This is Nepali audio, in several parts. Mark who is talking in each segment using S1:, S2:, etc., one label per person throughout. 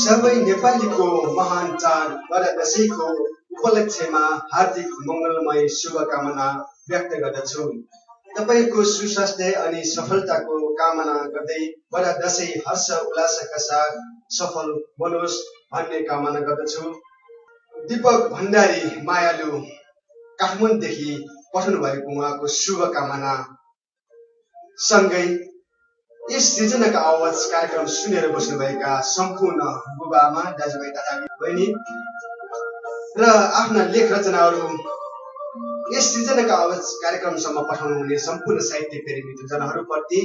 S1: सबै नेपालीको महान चाड बडा दसैँको उपलक्ष्यमा हार्दिक मङ्गलमय शुभकामना व्यक्त गर्दछु। तपाईँको सुस्वास्थ्य अनि सफलताको कामना गर्दै बडा दसैँ हर्ष उल्लासका साथ सफल बनोस्। भन्ने कामना गर्दछु। दिपक भण्डारी मायालु काठमाडौँदेखि पठाउनु भएको उहाँको शुभकामना। सँगै यस सृजनाका आवाज कार्यक्रम सुनेर बस्नुभएका सम्पूर्ण बुबामा दाजुभाइ दादा बहिनी र आफ्ना लेख रचनाहरू यस सृजनाका आवाज कार्यक्रमसम्म पठाउनु हुने सम्पूर्ण साहित्य प्रेमी जनहरूप्रति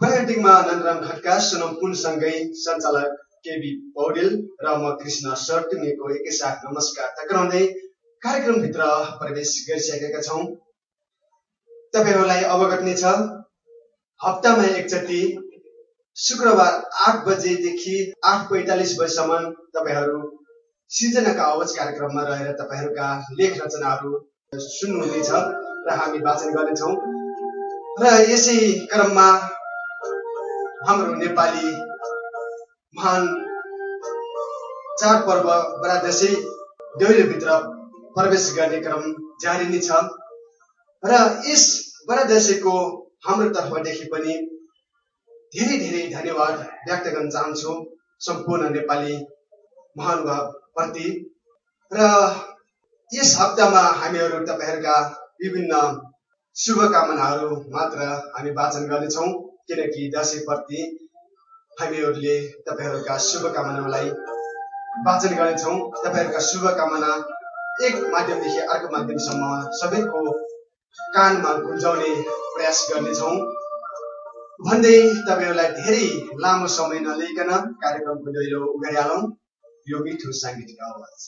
S1: पर्यटकमा नन्दराम खड्का सोनम पुनसँगै सञ्चालक केबी पौडेल र म कृष्ण सर्टुङ्गेको एकैसाथ नमस्कार टक्राउँदै कार्यक्रमभित्र प्रवेश गरिसकेका छौँ। तपाईँहरूलाई अवगत नै छ हप्तामा एकचोटि शुक्रबार आठ बजेदेखि आठ पैँतालिस बजीसम्म तपाईँहरू सिर्जनाका आवाज कार्यक्रममा रहेर तपाईँहरूका लेख रचनाहरू सुन्नुहुनेछ र हामी वाचन गर्नेछौँ। र यसै क्रममा हाम्रो नेपाली महान चाडपर्व बडा दसैँ दैलोभित्र प्रवेश गर्ने क्रम जारी नै छ। र यस बडा दसैँको हाम्रो तर्फदेखि पनि धेरै धेरै धन्यवाद व्यक्त गर्न चाहन्छु सम्पूर्ण नेपाली महानुभावप्रति। र यस हप्तामा हामीहरू तपाईँहरूका विभिन्न शुभकामनाहरू मात्र हामी वाचन गर्नेछौँ किनकि दसैँप्रति हामीहरूले तपाईँहरूका शुभकामनालाई वाचन गर्नेछौँ तपाईँहरूका शुभकामना एक माध्यमदेखि अर्को माध्यमसम्म सबैको कानमा गुन्जाउने प्रयास गर्नेछौँ। भन्दै तपाईँहरूलाई धेरै लामो समय नलिकन कार्यक्रमको दैलो उगाइहालौँ यो मिठो साङ्गीतिक आवाज।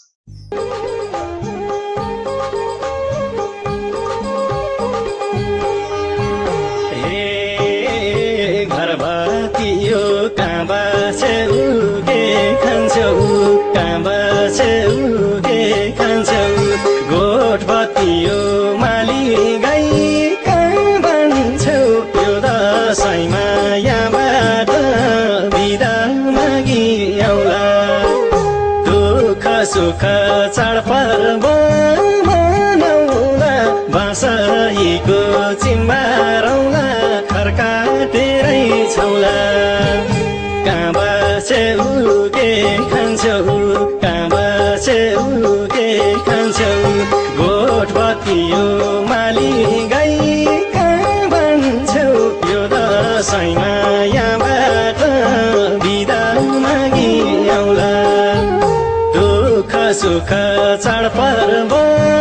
S2: सुख चाडपर्व मनाउला बाँसैको चिम्बारौला खर्काटेरै छौला। कहाँ बसे उके खान्छौ कहाँ बसे उके खान्छौ। गोठ बत्तियो माली गाई कहाँ भन्छौ यो दसैँमा सुख चाडपर्व मनाउला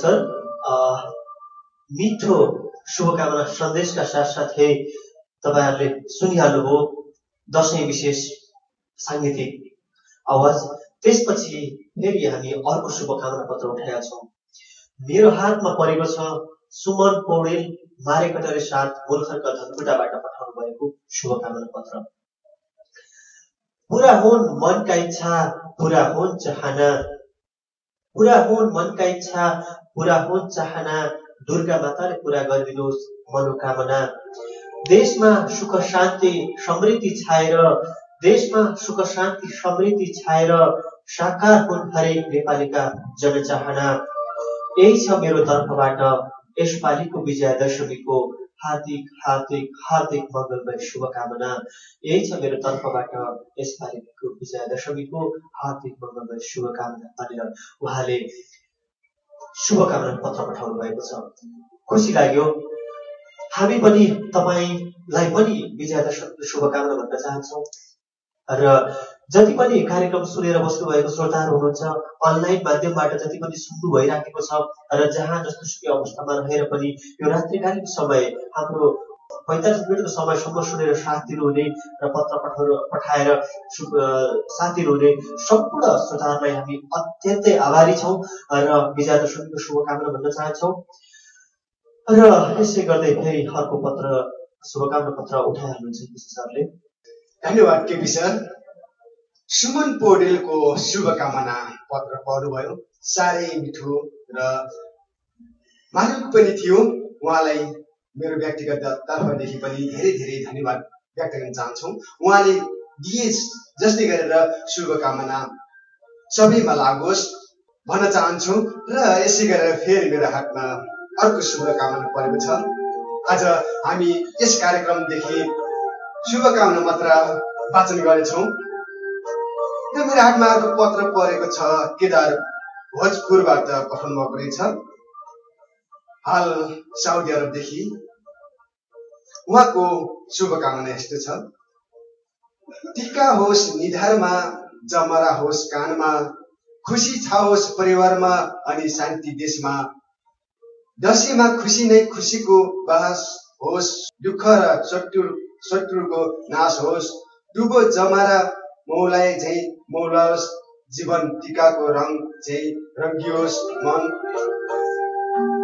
S3: सर
S4: मिठो शुभकामना सन्देशका साथसाथै तपाईँहरूले सुनिहाल्नुभयो। दसैँ विशेष साङ्गीतिक आवाज। त्यसपछि फेरि हामी अर्को शुभकामना पत्र उठाएका छौँ। मेरो हातमा परेको छ सुमन पौडेल मारेकटरे साथ मुलखरका धनकुटाबाट पठाउनु भएको शुभकामना पत्र। पुरा हुन् मनका इच्छा पुरा हुन् चाहना। पुरा हुन् मनका इच्छा पुरा हुन् चाहना दुर्गा माताले पुरा गरिदिनुहोस् मनोकामना। देशमा सुख शान्ति समृद्धि छाएर देशमा सुख शान्ति समृद्धि छाएर साकार हुन् हरेक नेपालीका जनचाहना। यही छ मेरो तर्फबाट यसपालिको विजया दशमीको हार्दिक हार्दिक हार्दिक मङ्गलमय शुभकामना। यही छ मेरो तर्फबाट यसपालिको विजया दशमीको हार्दिक मङ्गलमय शुभकामना भनेर उहाँले शुभकामना पत्र पठाउनु भएको छ। खुसी लाग्यो। हामी पनि तपाईँलाई पनि विजया दशमीको शुभकामना भन्न चाहन्छौँ। र जति पनि कार्यक्रम सुनेर बस्नुभएको श्रोताहरू हुनुहुन्छ अनलाइन माध्यमबाट जति पनि सुन्नु भइराखेको छ र जहाँ जस्तो सुकै अवस्थामा रहेर पनि यो रात्रिकालीन समय हाम्रो पैँतालिस मिनटको समयसम्म सुनेर साथ दिनुहुने र पत्र पठाउनु पठाएर साथ दिनुहुने सम्पूर्ण श्रोताहरूलाई हामी अत्यन्तै आभारी छौँ र विजया दशमीको शुभकामना भन्न चाहन्छौँ। र यसै गर्दै फेरि अर्को पत्र शुभकामना पत्र उठाइहाल्नुहुन्छ कृष्ण सरले।
S1: धन्यवाद केपी सर। सुमन पौडेलको शुभकामना पत्र पढ्नुभयो। साह्रै मिठो र मार्मिक पनि थियो। उहाँलाई मेरो व्यक्तिगत तर्फदेखि पनि धेरै धेरै धन्यवाद व्यक्त गर्न चाहन्छौँ। उहाँले दिए जस्तै गरेर शुभकामना सबैमा लागोस् भन्न चाहन्छु र यसै गरेर फेरि मेरो हातमा अर्को शुभकामना परेको छ। आज हामी यस कार्यक्रमदेखि शुभकामना मात्र वाचन गर्नेछौँ र मेरो हातमा अर्को पत्र परेको छ केदार भोजपुरबाट पठाउनु भएको रहेछ। हाल साउदी अरबदेखि उहाँको शुभकामना यस्तो छ। टिका होस् निधारमा जमरा होस् कानमा खुसी छाओस् परिवारमा अनि शान्ति देशमा। दसैँमा खुसी नै खुसीको बहस होस् दुःख र शत्रु शत्रुको नाश होस्। डुबो जमारा मौलाए झै मौलाओस्। जीवन टिकाको रङ झै रङ्गियोस् मन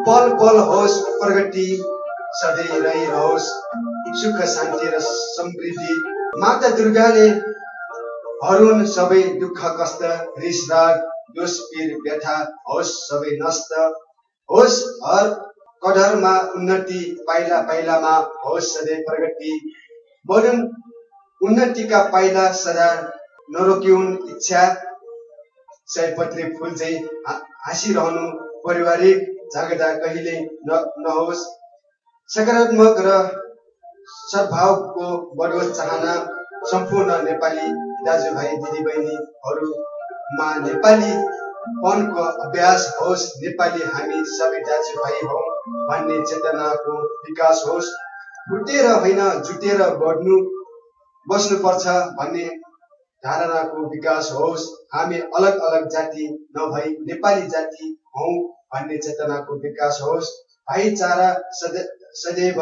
S1: पल पल होस् प्रगति सधैँ रहिरहोस्। सुख शान्ति र समृद्धि। माता दुर्गाले हरुण सबै दुःख कष्ट रिस राग दोष पीर व्यथा होस् सबै नष्ट होस्। हर कदरमा उन्नति पाइला पाइलामा होस् सधैँ प्रगति। बढुन् उन्नतिका पाइला सदा नरोकिउन् इच्छा। सयपत्री फुल चाहिँ हाँसिरहनु पारिवारिक झगडा कहिले न नहोस्। सकारात्मक र सद्भावको बढोस् चाहना सम्पूर्ण नेपाली दाजुभाइ दिदीबहिनीहरूमा नेपाली पनको अभ्यास होस्। नेपाली हामी सबै दाजुभाइ हौ भन्ने चेतनाको विकास होस्। फुटेर होइन जुटेर बढ्नु बस्नुपर्छ भन्ने धारणाको विकास होस्। हामी अलग अलग जाति नभई नेपाली जाति हौ। भन्ने चेतनाको विकास होस्। भाइचारा सदै सदैव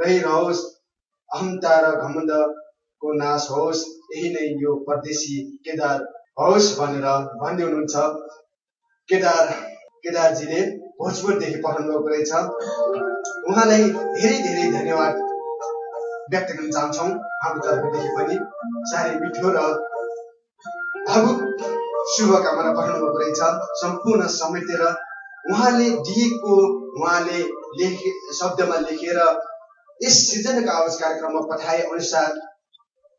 S1: रहिरहोस्। अहमता र घमण्डको नाश होस्। यही नै यो परदेशी केदार होस् भनेर भन्दै हुनुहुन्छ केदार केदारजीले भोजपुरदेखि पठाउनु भएको रहेछ। उहाँलाई धेरै धेरै धन्यवाद व्यक्त गर्न चाहन्छौँ। हाम्रो तर्फदेखि पनि साह्रै मिठो र भावुक शुभकामना पठाउनु भएको रहेछ। सम्पूर्ण समेटेर उहाँले दिएको उहाँले लेखे शब्दमा लेखेर यस सृजनाको आवाज कार्यक्रममा पठाए अनुसार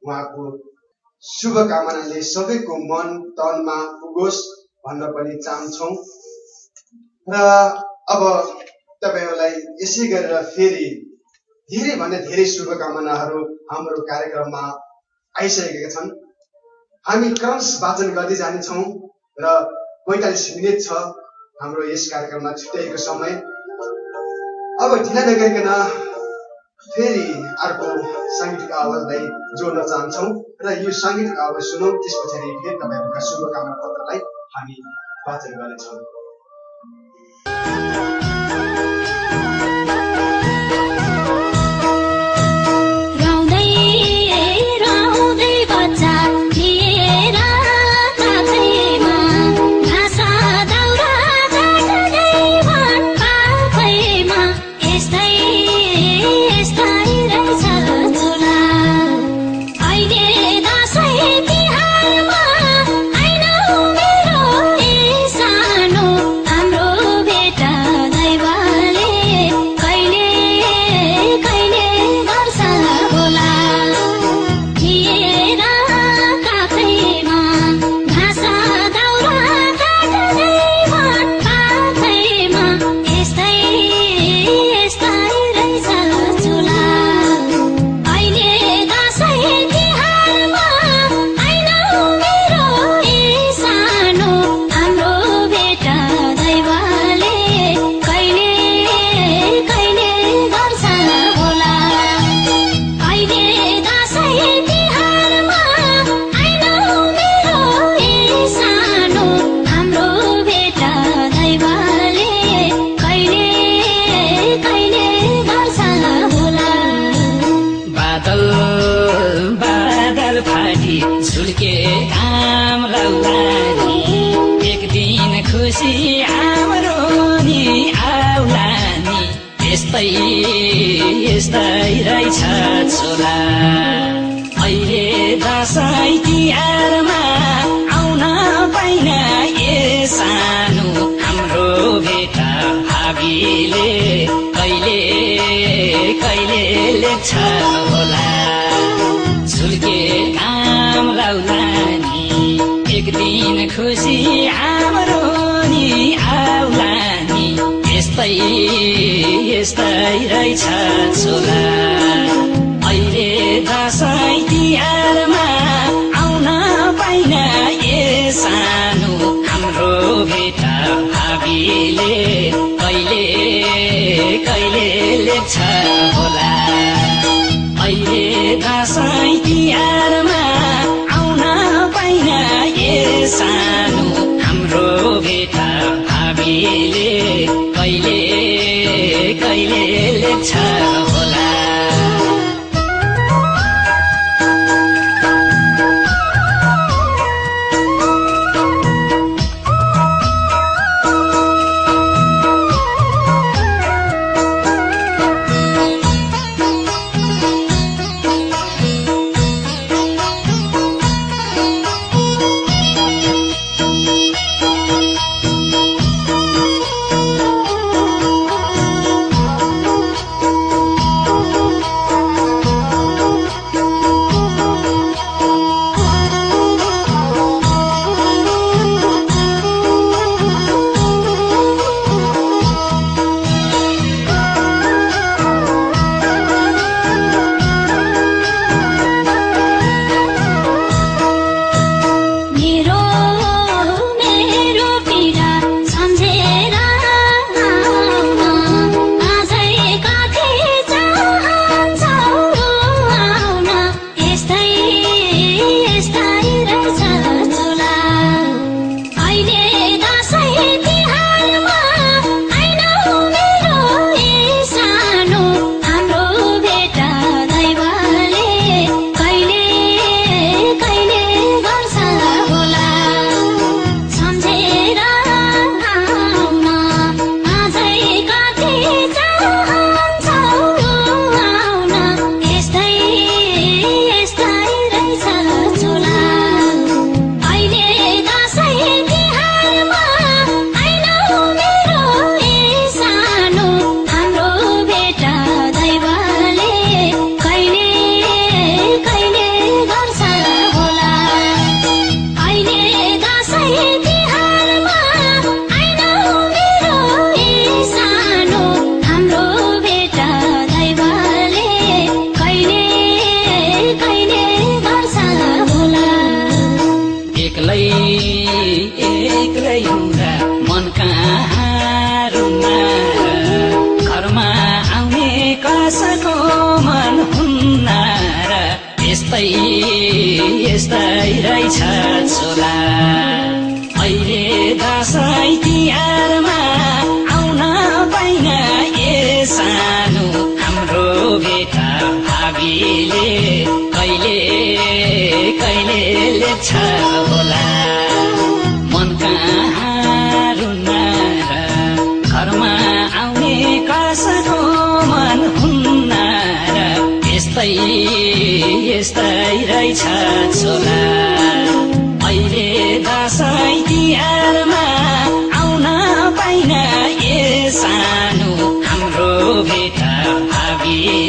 S1: उहाँको शुभकामनाले सबैको मन तनमा पुगोस् भन्न पनि चाहन्छौँ। र अब तपाईँहरूलाई यसै गरेर फेरि धेरैभन्दा धेरै शुभकामनाहरू हाम्रो कार्यक्रममा आइसकेका छन्। हामी क्रमश वाचन गर्दै जानेछौँ र पैँतालिस मिनट छ। हाम्रो यस कार्यक्रममा छुट्याएको समय। अब ढिला नगरिकन फेरि अर्को साङ्गीतिक आवाजलाई जोड्न चाहन्छौँ र यो साङ्गीतिक आवाज सुनौँ त्यस पछाडि फेरि तपाईँहरूका शुभकामना पत्रलाई हामी वाचन गर्नेछौँ।
S5: खुसी हाम्रो नि आउलानी यस्तै यस्तै रहेछ छोरा। अहिले दसैँ तिहारमा आउन पाइन ए सानो। हाम्रो भेट भावीले कहिले कहिले लेख्छ? यस्तै रहेछ छोरा अहिले दसैँ तिहारमा आउन पाइन ए सानो हाम्रो भेट भावीले कहिले कहिले लेख्छ होला अहिले दसैँ तिहारमा आउन पाइन ए सानो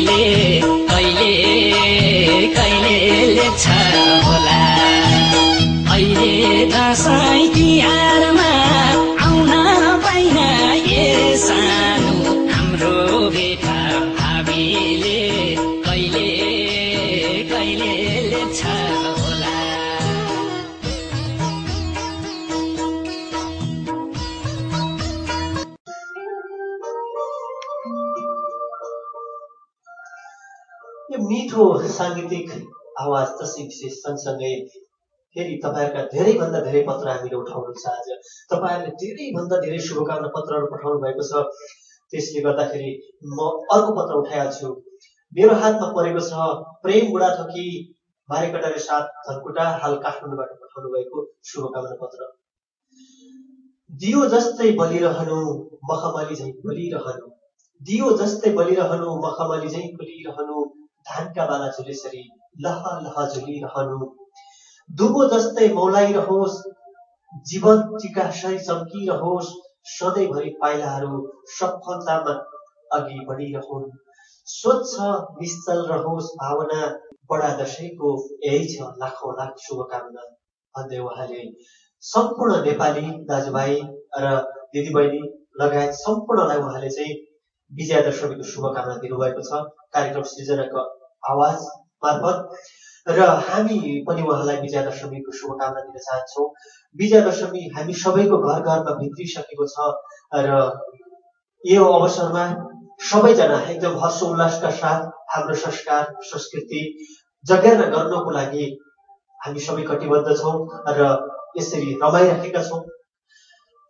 S5: भावीले
S4: तसी विशेष सँगसँगै फेरि तपाईँहरूका धेरैभन्दा धेरै पत्र हामीले उठाउनु छ आज तपाईँहरूले धेरैभन्दा धेरै शुभकामना पत्रहरू पठाउनु भएको छ। त्यसले गर्दाखेरि म अर्को पत्र उठाइहाल्छु मेरो हातमा परेको छ प्रेम बुढाथोकी बारेकटारे साथ धनकुटा हाल काठमाडौँबाट पठाउनु भएको शुभकामना पत्र। दियो जस्तै बलिरहनु मखमली झैँ बोलिरहनु दियो जस्तै बलिरहनु मखमली झैँ खुलिरहनु धानका बाला झुलेसरी लह लह झुलिरहनु दुबो जस्तै मौलाइरहोस् जीवन चिकासै चम्किरहोस् सधैँभरि पाइलाहरू सफलतामा अघि बढिरहन् स्वच्छ निश्चल रहोस् भावना बडा दशैंको यही छ लाखौँ लाख शुभकामना। भन्दै उहाँले सम्पूर्ण नेपाली दाजुभाइ र दिदीबहिनी लगायत सम्पूर्णलाई उहाँले चाहिँ विजयादशमीको शुभकामना दिनुभएको छ। कार्यक्रम सृजनाको आवाज मार्फत र हामी पनि उहाँलाई विजयादशमीको शुभकामना दिन चाहन्छौँ। विजयादशमी हामी सबैको घर घरमा भित्रिसकेको छ र यो अवसरमा सबैजना एकदम हर्षोल्लासका साथ हाम्रो संस्कार संस्कृति जगेर्ना गर्नको लागि हामी सबै कटिबद्ध छौँ र यसरी रमाइराखेका छौँ।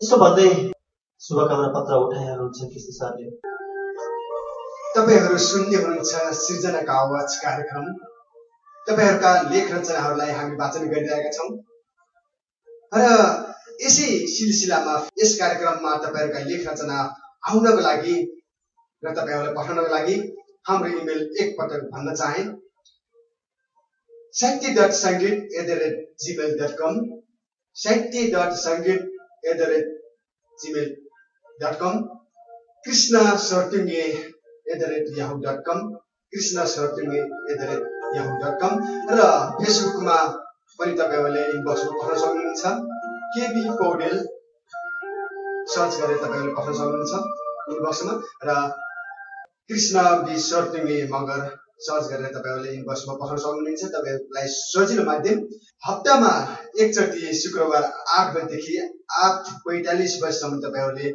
S4: यसो भन्दै शुभकामना पत्र उठाइहाल्नुहुन्छ कृष्ण सरले।
S1: तपाईँहरू सुन्ने हुनुहुन्छ सृजनाका आवाज कार्यक्रम। तपाईँहरूका लेख रचनाहरूलाई हामी वाचन गरिरहेका छौँ। र यसै सिलसिलामा यस कार्यक्रममा तपाईँहरूका लेख रचना आउनको लागि र तपाईँहरूलाई पठाउनको लागि हाम्रो इमेल एकपटक भन्न चाहे। Sahitya dot Sangeet at the rate Gmail dot com. Sahitya dot Sangeet at the rate Gmail dot com. Krishna Sartunge at the rate Yahoo dot com Krishna Sartunge at the rate Yahoo dot com र फेसबुकमा पनि तपाईँहरूले इनबक्समा पठाउन सक्नुहुन्छ केबी पौडेल सर्च गरेर तपाईँहरूले पठाउन सक्नुहुन्छ इनबक्समा र कृष्ण बी सर्टुङ्गे मगर सर्च गरेर तपाईँहरूले इनबक्समा पठाउन सक्नुहुनेछ तपाईँहरूलाई सजिलो माध्यम हप्तामा एकचोटि शुक्रबार आठ बजीदेखि आठ पैँतालिस बजीसम्म तपाईँहरूले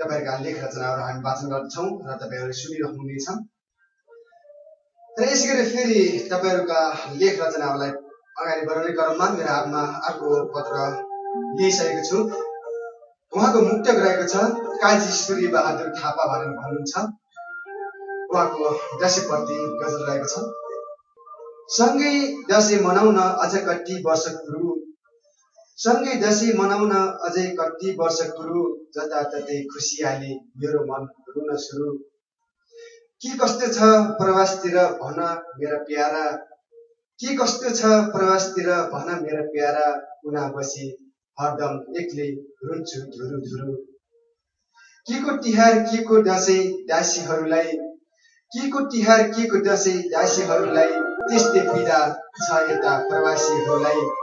S1: तपाईँहरूका लेख रचनाहरू हामी वाचन गर्दछौँ र तपाईँहरूले सुनिरहनुहुनेछ। र यसै गरी फेरि तपाईँहरूका लेख रचनाहरूलाई अगाडि बढाउने क्रममा मेरो हातमा अर्को पत्र लिइसकेको छु। उहाँको मुक्तक रहेको छ काजी सूर्य बहादुर थापा भनेर भन्नुहुन्छ। उहाँको दसैँप्रति गजल रहेको छ। सँगै दसैँ मनाउन अझ कति वर्ष सँगै दसैँ मनाउन अझै कति वर्ष कुरु जताततै खुसियाली मेरो मन रुन सुरु। के कस्तो छ प्रवासतिर भन मेरा प्यारा? के कस्तो छ प्रवासतिर भन मेरा प्यारा? उना बसी हरदम एक्लै रुन्छु धुरु धुरु। के को तिहार के को दसैँ दासीहरूलाई? के को तिहार के को दसैँ दासीहरूलाई? त्यस्तै पीडा छ यता प्रवासीहरूलाई।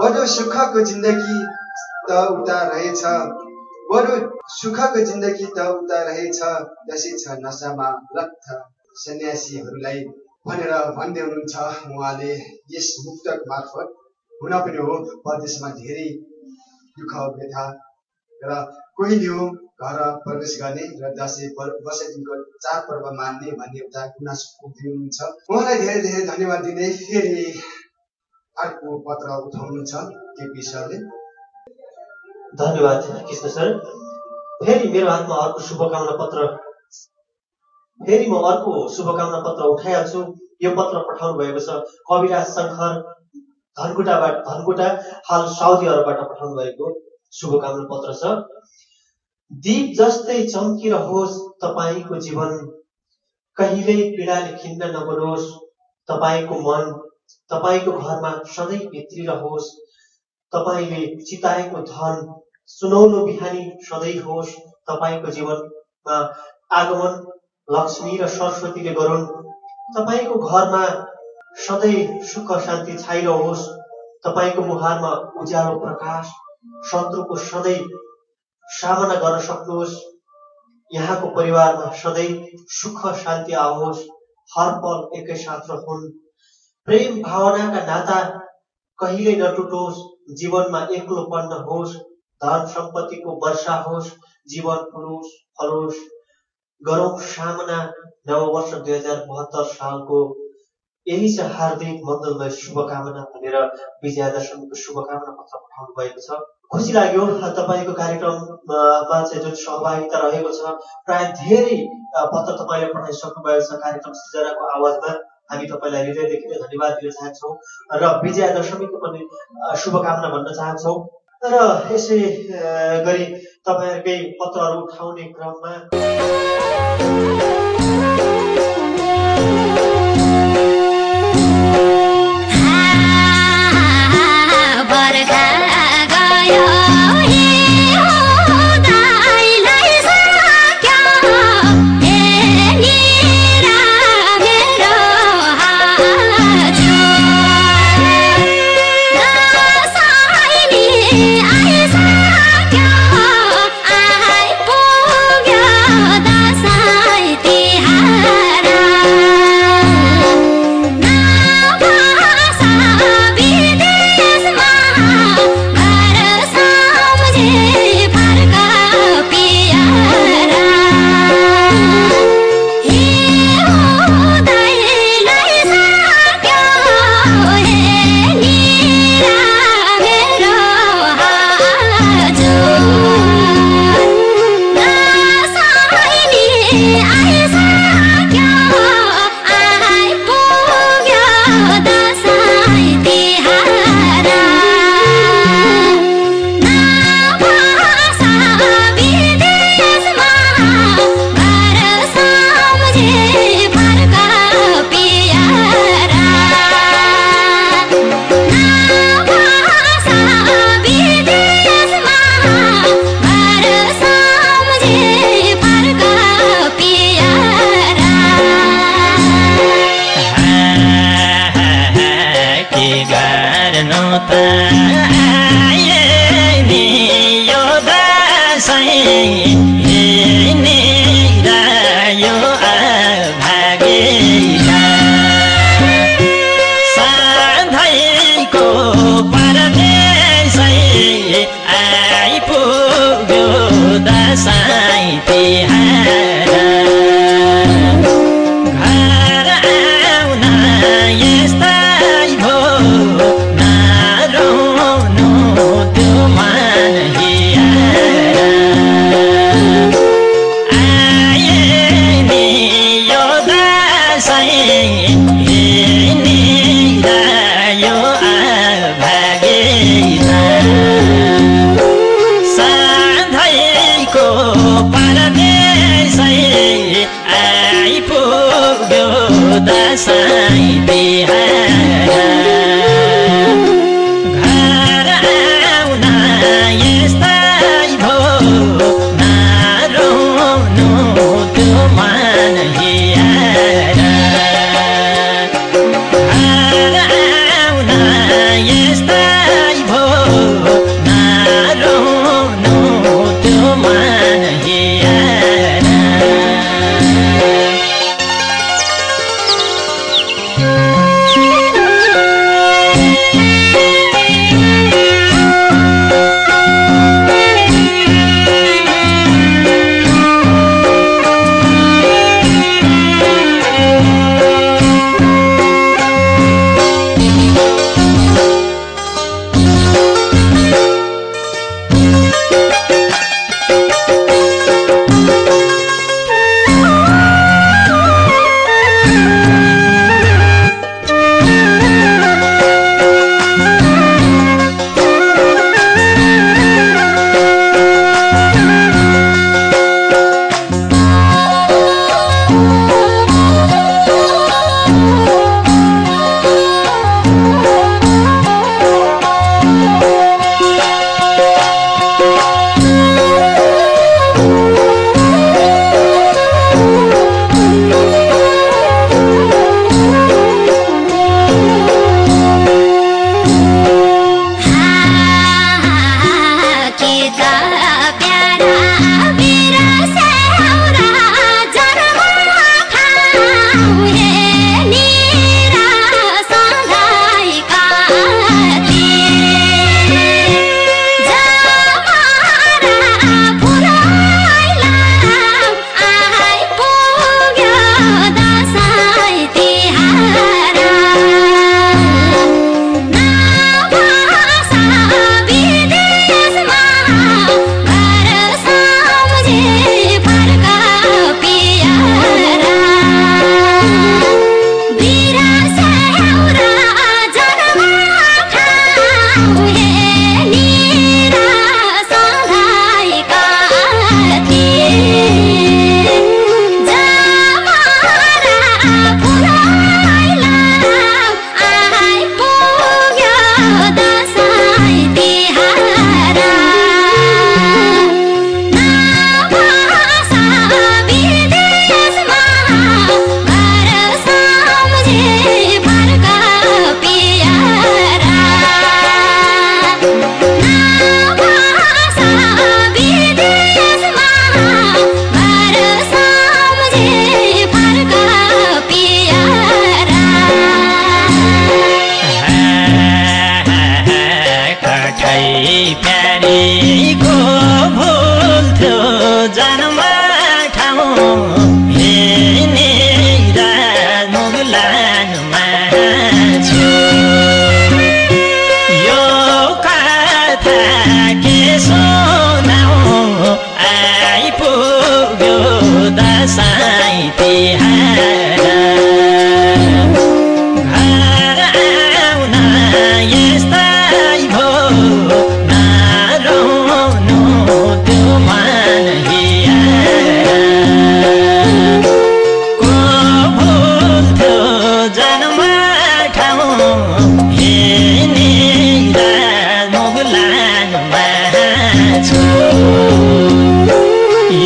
S1: बडो सुखको जिन्दगी त उता रहेछ। बडो सुखको जिन्दगी त उता रहेछ। दसैँ छ नसामा लत्थ सन्यासीहरूलाई भनेर भन्दै हुनुहुन्छ उहाँले। यस मुक्तक मार्फत हुन पनि हो। परदेशमा धेरै दुःख व्यथा र कोही हो घर प्रवेश गर्ने र दसैँ वर्ष दिनको चाडपर्व मान्ने भन्ने एउटा गुनासो पोखिनुहुन्छ उहाँलाई धेरै धेरै धन्यवाद दिँदै फेरि अर्को पत्र उठाउनुहुन्छ केपी सरले।
S4: धन्यवाद कृष्ण सर। फेरि मेरो हातमा अर्को शुभकामना पत्र। फेरि म अर्को शुभकामना पत्र उठाइहाल्छु। यो पत्र पठाउनु भएको छ कविराज शङ्कर धनकुटाबाट धनकुटा हाल साउदी अरबबाट पठाउनु भएको शुभकामना पत्र छ। दीप जस्तै चम्किरहोस् तपाईँको जीवन कहिल्यै पीडाले खिन्न नबनोस् तपाईँको मन तपाईँको घरमा सधैँ भित्रिरहोस् तपाईँले चिताएको धन सुनौलो बिहानी सधैँ होस्। तपाईँको जीवनमा आगमन लक्ष्मी र सरस्वतीले गरून्। तपाईँको घरमा सधैँ सुख शान्ति छाइरहोस्। तपाईँको मुहारमा उज्यालो प्रकाश शत्रुको सधैँ सामना गर्न सक्नुहोस्। यहाँको परिवारमा सधैँ सुख शान्ति आओस्। हर पल एकैसाथ रहन्। प्रेम भावनाका नाता कहिल्यै नटुटोस् जीवनमा एक्लोपन्न होस् धन सम्पत्तिको वर्षा होस् जीवन फुलोस् फलोस्। गरौँ सामना नववर्ष दुई हजार बहत्तर सालको यही छ हार्दिक मङ्गलमय शुभकामना भनेर विजयादशमीको शुभकामना पत्र पठाउनु भएको छ। खुसी लाग्यो तपाईँको कार्यक्रममा चाहिँ जुन सहभागिता रहेको छ प्राय धेरै पत्र तपाईँले पठाइसक्नु भएको छ कार्यक्रम सृजनाको आवाजमा। हामी तपाईँलाई हृदयदेखि नै धन्यवाद दिन चाहन्छौँ र विजया दशमीको पनि शुभकामना भन्न चाहन्छौँ। र यसै गरी तपाईँहरूकै पत्रहरू उठाउने क्रममा
S2: ಹೇ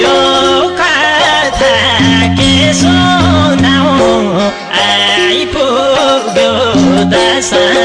S2: यो कथा के सुनाऊ आइपुग्यो दसैँ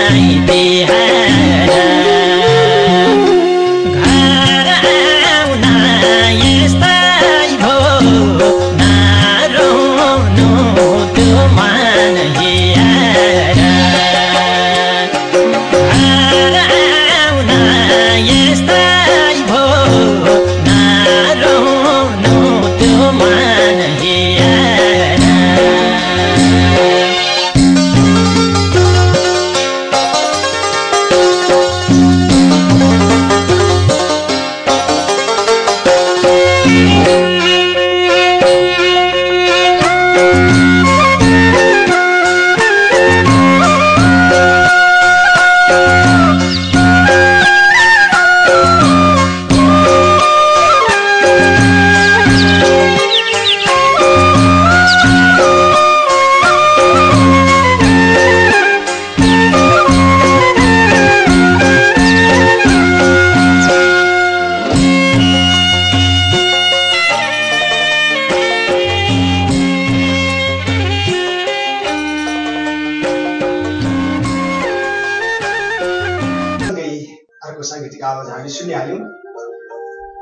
S1: आवाज हामी सुनिहाल्यौँ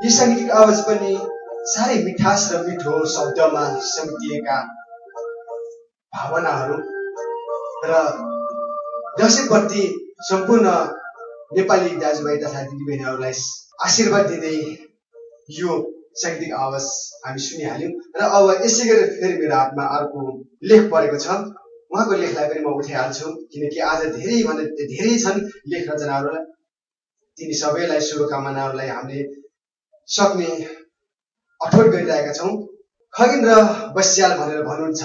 S1: यी साङ्गीतिक आवाज पनि साह्रै मिठास र मिठो शब्दमा समेटिएका भावनाहरू र दसैँप्रति सम्पूर्ण नेपाली दाजुभाइ तथा दिदीबहिनीहरूलाई आशीर्वाद दिँदै यो साङ्गीतिक आवाज हामी सुनिहाल्यौँ र अब यसै गरेर फेरि मेरो हातमा अर्को लेख परेको छ। उहाँको लेखलाई पनि म उठाइहाल्छु किनकि आज धेरैभन्दा धेरै छन् लेख रचनाहरू तिनी सबैलाई शुभकामनाहरूलाई हामीले सक्ने अठोट गरिरहेका छौँ। खगेन्द्र बस्याल भनेर भन्नुहुन्छ।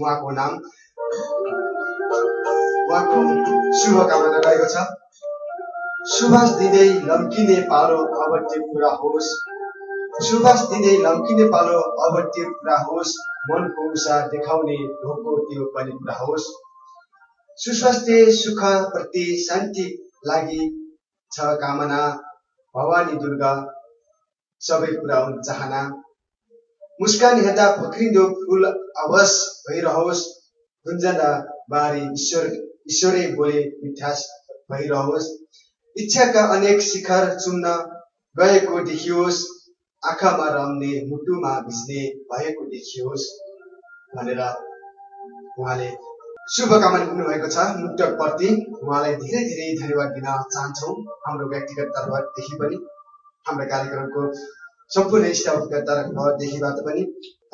S1: उहाँको नाम उहाँको शुभकामना रहेको छ। सुवास दिँदै लम्किने पालो अब त्यो पुरा होस्। सुवास दिँदै लम्किने पालो अब त्यो पुरा होस्। मनको उषा देखाउने ढोको त्यो पनि पुरा होस्। सुस्वास्थ्य सुख प्रति शान्ति लागि छ कामना भवानी दुर्गा सबै कुरा हुन् चाहना। मुस्कान हेर्दा पोखरिँदो फुल अवश भइरहोस् गुन्जना बारी ईश्वर ईश्वरै बोले मिठास भइरहोस्। इच्छाका अनेक शिखर चुम्न गएको देखियोस् आँखामा रम्ने मुटुमा भिज्ने भएको देखियोस् भनेर उहाँले शुभकामना दिनुभएको छ मुक्तकप्रति उहाँलाई धेरै धेरै धन्यवाद दिन चाहन्छौँ। हाम्रो व्यक्तिगत तर्फदेखि पनि हाम्रो कार्यक्रमको सम्पूर्ण स्टाफका तर्फदेखिबाट पनि।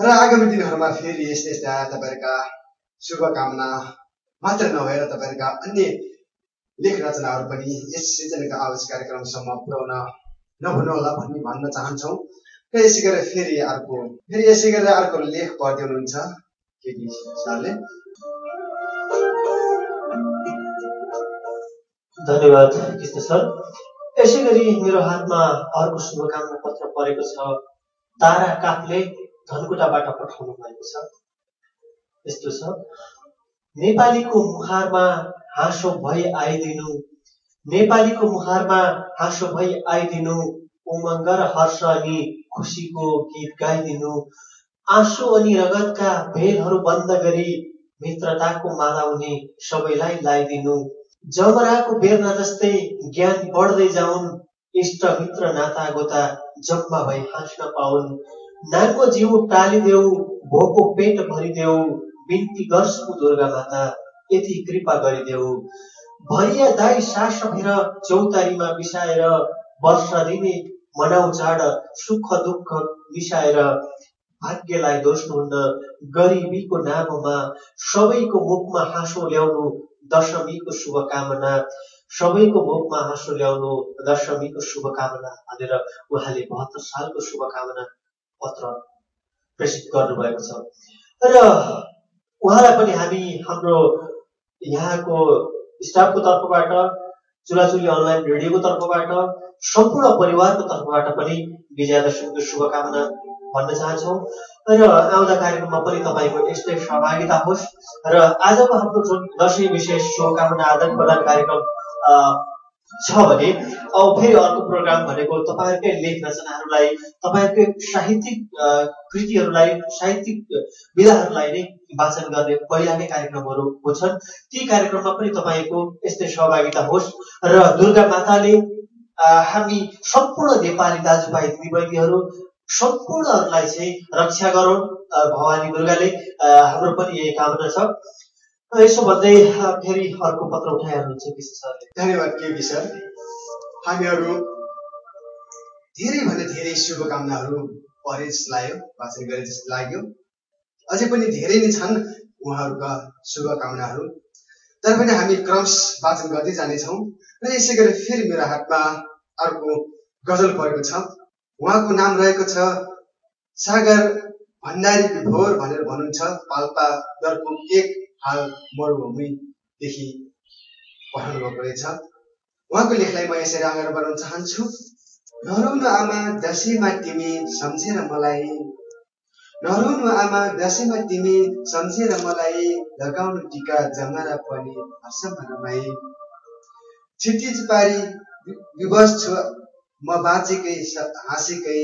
S1: र आगामी दिनहरूमा फेरि यस्ता यस्ता तपाईँहरूका शुभकामना मात्र नभएर तपाईँहरूका अन्य लेख रचनाहरू पनि यस सिर्जनाका आवाज कार्यक्रमसम्म पुर्याउन नभुल्नुहोला भन्ने भन्न चाहन्छौँ। र यसै गरेर फेरि अर्को फेरि यसै गरेर अर्को लेख पढ्दै हुनुहुन्छ केटी सरले
S4: धन्यवाद कृष्ण सर। यसै गरी मेरो हातमा अर्को शुभकामना पत्र परेको छ। तारा काफले धनकुटाबाट पठाउनु भएको छ। यस्तो छ नेपालीको मुहारमा हाँसो भई आइदिनु नेपालीको मुहारमा हाँसो भई आइदिनु उमङ्ग र हर्ष अनि खुसीको गीत गाइदिनु आँसु अनि रगतका भेलहरू बन्द गरी मित्रताको माला उनी सबैलाई लाइदिनु। जमराको बेर्ना जस्तै ज्ञान बढ्दै जाउन् इष्ट मित्र नाता गोता जम्मा भई हाँस्न पाउन्। नाङ्गो जिउ टालिदेऊ भोको पेट भरिदेऊ बिन्ती गर्छु दुर्गा माता यति कृपा गरिदेऊ। भरिया दाई सास फेर चौतारीमा बिसाएर वर्ष दिने मनाउ चाड सुख दुःख मिसाएर भाग्यलाई दोष्नुहुन्न गरिबीको नाममा सबैको मुखमा हाँसो ल्याउनु दशमीको शुभकामना सबैको मुखमा हाँसो ल्याउनु दशमीको शुभकामना भनेर उहाँले बहत्तर सालको शुभकामना पत्र प्रेषित गर्नुभएको छ। र उहाँलाई पनि हामी हाम्रो यहाँको स्टाफको तर्फबाट चुलाचुली अनलाइन रेडियोको तर्फबाट सम्पूर्ण परिवारको तर्फबाट पनि विजयादशमीको शुभकामना भन्न चाहन्छौँ। र आउँदा कार्यक्रममा पनि तपाईँको यस्तै सहभागिता होस्। र आजको हाम्रो जुन दसैँ विशेष शुभकामना आदान प्रदान कार्यक्रम छ भने अब फेरि अर्को प्रोग्राम भनेको तपाईँहरूकै लेख रचनाहरूलाई तपाईँहरूकै साहित्यिक कृतिहरूलाई साहित्यिक विधाहरूलाई नै वाचन गर्ने पहिला नै कार्यक्रमहरू हुन्छन्। ती कार्यक्रममा पनि तपाईँको यस्तै सहभागिता होस्। र दुर्गा माताले हामी सम्पूर्ण नेपाली दाजुभाइ दिदीबहिनीहरू सम्पूर्णहरूलाई चाहिँ रक्षा गरून् अ, भवानी दुर्गाले। हाम्रो पनि यही कामना छ। यसो भन्दै फेरि अर्को पत्र उठाइहाल्नुहुन्छ कृष्ण सरले।
S1: धन्यवाद केबी सर। हामीहरू धेरैभन्दा धेरै शुभकामनाहरू पढे जस्तो लाग्यो वाचन गरे जस्तो लाग्यो। अझै पनि धेरै नै छन् उहाँहरूका शुभकामनाहरू। तर पनि हामी क्रमश वाचन गर्दै जानेछौँ। र यसै गरी फेरि मेरो हातमा अर्को गजल परेको छ। उहाँको नाम रहेको छ सागर भण्डारी विभोर भनेर भन्नुहुन्छ। पाल्पा दरको एक हाल मरुभूमिदेखि पठाउनु भएको रहेछ। उहाँको लेखलाई म यसरी अगाडि बढाउन चाहन्छु। नरुनु आमा दसैँमा तिमी सम्झेर मलाई। नरुनु आमा दसैँमा तिमी सम्झेर मलाई। लगाउनु टिका जमरा पनि हर्षमा रमाई छिटिज पारी विवश छु म बाँचेकै हाँसेकै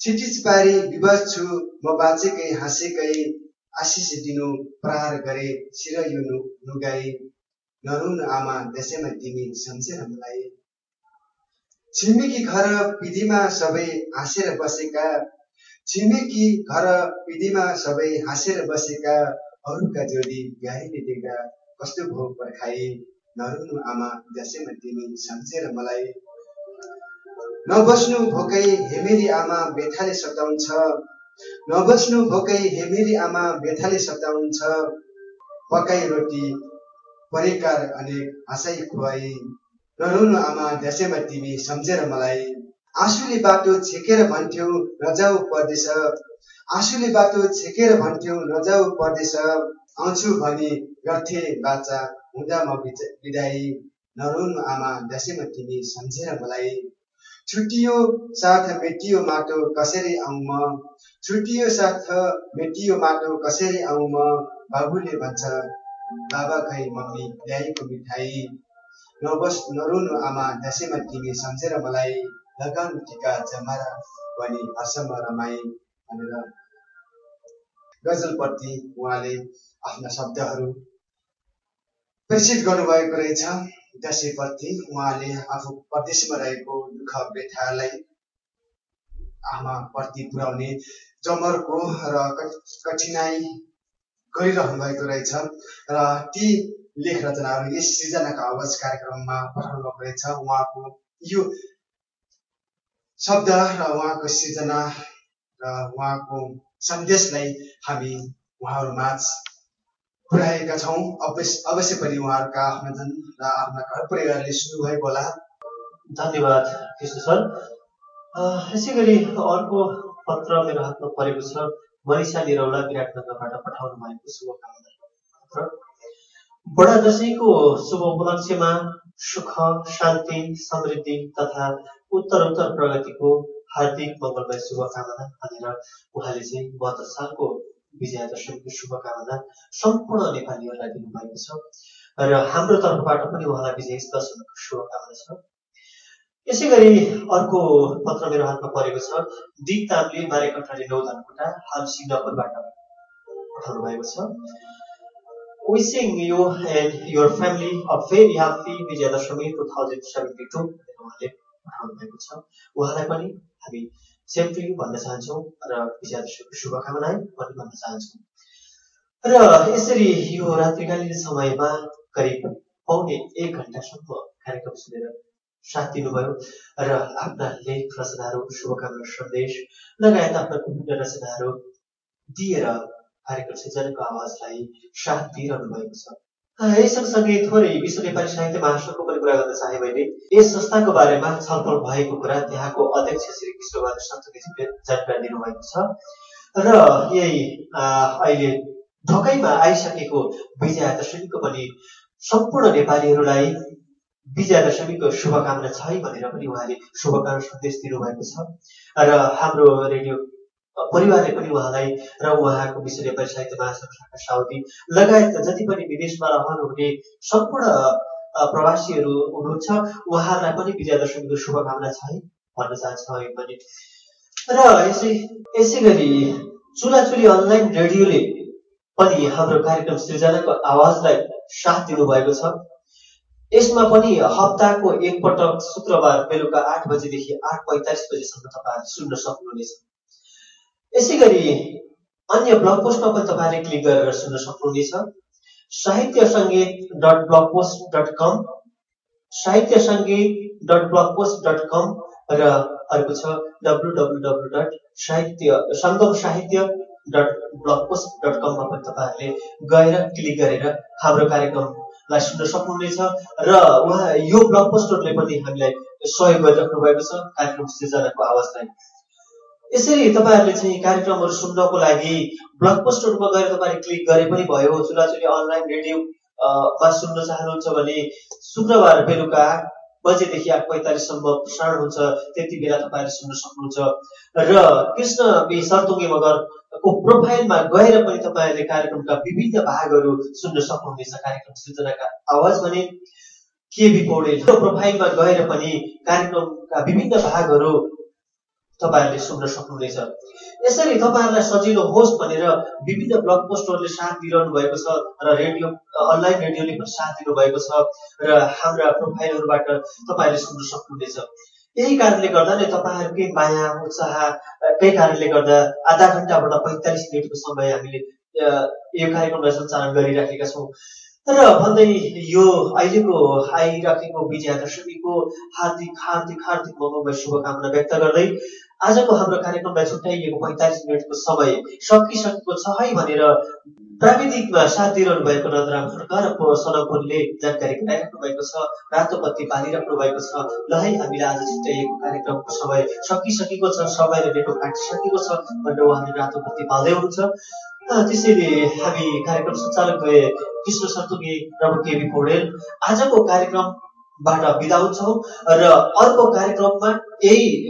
S1: छिटिज पारी विवश छु म बाँचेकै हाँसेकै आशिष दिनु प्रहार गरे शिर यो नु- नुगाई नरुनु आमा दसैँमा तिमी सम्झेर मलाई। छिमेकी घर पिँधीमा सबै हाँसेर बसेका छिमेकी घर पिँधीमा सबै हाँसेर बसेका अरूका जोडी बिहारीले देख्दा कस्तो भो पर्खाई नरुनु आमा जसैमा तिमी सम्झेर मलाई। नबस्नु भोकै हेमेरी आमा बेथाले सताउँछ। नबस्नु भोकै हेमेरी आमा बेथाले सताउँछ। पकाई रोटी परिकार अनेक हाँसाई खुवाई। नरुनु आमा देशैमा तिमी सम्झेर मलाई आँसुले बाटो छेकेर भन्थ्यौ नजाऊ परदेश। आँसुले बाटो छेकेर भन्थ्यौ नजाऊ परदेश। आउँछु भनी गर्थे बाचा हुँदा म बिदाई। नरुनु आमा देशैमा तिमी सम्झेर मलाई छुट्टियो साथ मेटियो माटो कसरी आउँ म छुट्टियो साथ मेटियो माटो कसरी आउँ म बाबुले भन्छ बाबा खै मम्मी ल्याएको मिठाई। नबस नरुनु आमा दसैँमा तिमी सम्झेर मलाई लगाउनु टिका जमारा पनि हर्षमा रमाई भनेर गजलप्रति उहाँले आफ्ना शब्दहरू प्रेषित गर्नुभएको रहेछ। दसैँप्रति उहाँले आफू परदेशमा रहेको दुःख व्यथालाई आमाप्रति पुर्याउने जमरको र कठ- कठिनाई गरिरहनु भएको रहेछ र ती लेख रचनाहरू यस सृजनाका आवाज कार्यक्रममा पठाउनु भएको रहेछ। उहाँको यो शब्द र उहाँको सृजना र उहाँको सन्देशलाई हामी उहाँहरू माझ पुर्याएका छौँ। अवश्य अवश्य पनि उहाँहरूका आफ्नाजन र आफ्ना घर परिवारले सुन्नुभएको होला।
S4: धन्यवाद कृष्ण सर। यसै गरी अर्को पत्र मेरो हातमा परेको छ। मनिषा निरौला विराटनगरबाट पठाउनु भएको शुभकामना पत्र। बडा दशैंको शुभ उपलक्ष्यमा सुख शान्ति समृद्धि तथा उत्तरोत्तर प्रगतिको हार्दिक मङ्गलमय शुभकामना भनेर उहाँले चाहिँ बहत्तर सालको विजया दशमीको शुभकामना सम्पूर्ण नेपालीहरूलाई दिनुभएको छ र हाम्रो तर्फबाट पनि उहाँलाई विजय दशमीको शुभकामना छ यसै गरी अर्को पत्र मेरो हातमा परेको छ दिप तामले नौ धनकुटा हाल सिङ्गापुरबाट पठाउनु भएको छ wishing you and your family a very happy Vijayadashami two thousand seventy two उहाँले पठाउनु भएको छ उहाँलाई पनि हामी सेम टु यु भन्न चाहन्छौँ र विजयादशमीको शुभकामना पनि भन्न चाहन्छौँ। र यसरी यो रात्रिकालीन समयमा करिब पाउने एक घन्टासम्म कार्यक्रम सुनेर साथ दिनुभयो र आफ्ना लेख रचनाहरू शुभकामना सन्देश लगायत आफ्ना विभिन्न रचनाहरू दिएर कार्यक्रम सृजनाको आवाजलाई साथ दिइरहनु भएको छ। अँ, यस सँगसँगै थोरै विश्व नेपाली साहित्य महासङ्घको पनि कुरा गर्न चाहे मैले। यस संस्थाको बारेमा छलफल भएको कुरा त्यहाँको अध्यक्ष श्री कृष्णबहादुर सन्तोकीजीले जानकारी दिनुभएको छ। र यही अहिले ढोकैमा आइसकेको विजया दशमीको पनि सम्पूर्ण नेपालीहरूलाई विजया दशमीको शुभकामना छ है भनेर पनि उहाँले शुभकामना सन्देश दिनुभएको छ। र हाम्रो रेडियो परिवारले पनि उहाँलाई र उहाँको विश्व नेपाली साहित्य महासङ्घ शाखा साउदी लगायत जति पनि विदेशमा रहनुहुने सम्पूर्ण प्रवासीहरू हुनुहुन्छ उहाँहरूलाई पनि विजया दशमीको शुभकामना छ है भन्न चाहन्छ है पनि र यसै यसै गरी चुलाचुली अनलाइन रेडियोले पनि हाम्रो कार्यक्रम सृजनाको आवाजलाई साथ दिनुभएको छ। यसमा पनि हप्ताको एकपटक शुक्रबार बेलुका आठ बजेदेखि आठ पैँतालिस बजेसम्म तपाईँहरूले सुन्न सक्नुहुनेछ। यसै गरी अन्य ब्लग पोस्टमा पनि तपाईँहरूले क्लिक गरेर सुन्न सक्नुहुनेछ। Sahitya Sangeet dot blog post dot com Sahitya Sangeet dot blog post dot com र अर्को छ डब्लु डब्लु डब्लु डट साहित्य सङ्गम साहित्य डट ब्लग पोस्ट डट कममा पनि तपाईँहरूले गएर क्लिक गरेर हाम्रो कार्यक्रमलाई सुन्न सक्नुहुनेछ र उहाँ यो ब्लग पोस्टरले पनि हामीलाई सहयोग गरिराख्नु भएको छ। कार्यक्रम सृजनाको आवाजलाई यसरी तपाईँहरूले चाहिँ कार्यक्रमहरू सुन्नको लागि ब्लग पोस्टहरूमा गएर तपाईँले क्लिक गरे पनि भयो। चुलाचुली अनलाइन रेडियो अ, मा सुन्न चाहनुहुन्छ भने शुक्रबार बेलुका बजेदेखि आठ पैँतालिससम्म प्रसारण हुन्छ। त्यति बेला तपाईँहरूले सुन्न सक्नुहुन्छ। र कृष्ण बी सर्तुङ्गे मगरको प्रोफाइलमा गएर पनि तपाईँहरूले कार्यक्रमका विभिन्न भागहरू सुन्न सक्नुहुनेछ। कार्यक्रम सृजनाका आवाज भने केबी पौडेल प्रोफाइलमा गएर पनि कार्यक्रमका विभिन्न भागहरू तपाईँहरूले सुन्न सक्नुहुनेछ। यसरी तपाईँहरूलाई सजिलो होस् भनेर विभिन्न ब्लग पोस्टहरूले साथ दिइरहनु भएको छ र रेडियो अनलाइन रेडियोले पनि साथ दिनुभएको छ र हाम्रा प्रोफाइलहरूबाट तपाईँहरूले सुन्न सक्नुहुनेछ। यही कारणले गर्दा नै तपाईँहरूकै माया उत्साहकै कारणले गर्दा आधा घन्टाबाट पैँतालिस मिनटको समय हामीले यो कार्यक्रमलाई सञ्चालन गरिराखेका छौँ। र भन्दै यो अहिलेको आइराखेको विजया दशमीको हार्दिक हार्दिक हार्दिक मङ्गलमय शुभकामना व्यक्त गर्दै आजको हाम्रो कार्यक्रमलाई छुट्याइएको पैँतालिस मिनटको समय सकिसकेको छ है भनेर प्राविधिकमा साथ दिइरहनु भएको नन्दराम खड्का र सनमपुरले जानकारी गराइराख्नु भएको छ रातो बत्ती बालिराख्नु भएको छ। ल है हामीलाई आज छुट्याइएको कार्यक्रमको समय सकिसकेको छ समयले नेटो काटिसकेको छ भनेर उहाँले रातो बत्ती बाल्दै हुनुहुन्छ। त्यसैले हामी कार्यक्रम सञ्चालक भए कृष्ण सन्तुकी र केबी पौडेल। आजको कार्यक्रमबाट बिदा हुन्छौँ र अर्को कार्यक्रममा यही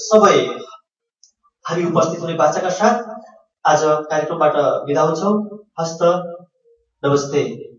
S4: समय हामी उपस्थित हुने बाचाका साथ आज कार्यक्रमबाट बिदा हुन्छौँ। हस्त नमस्ते।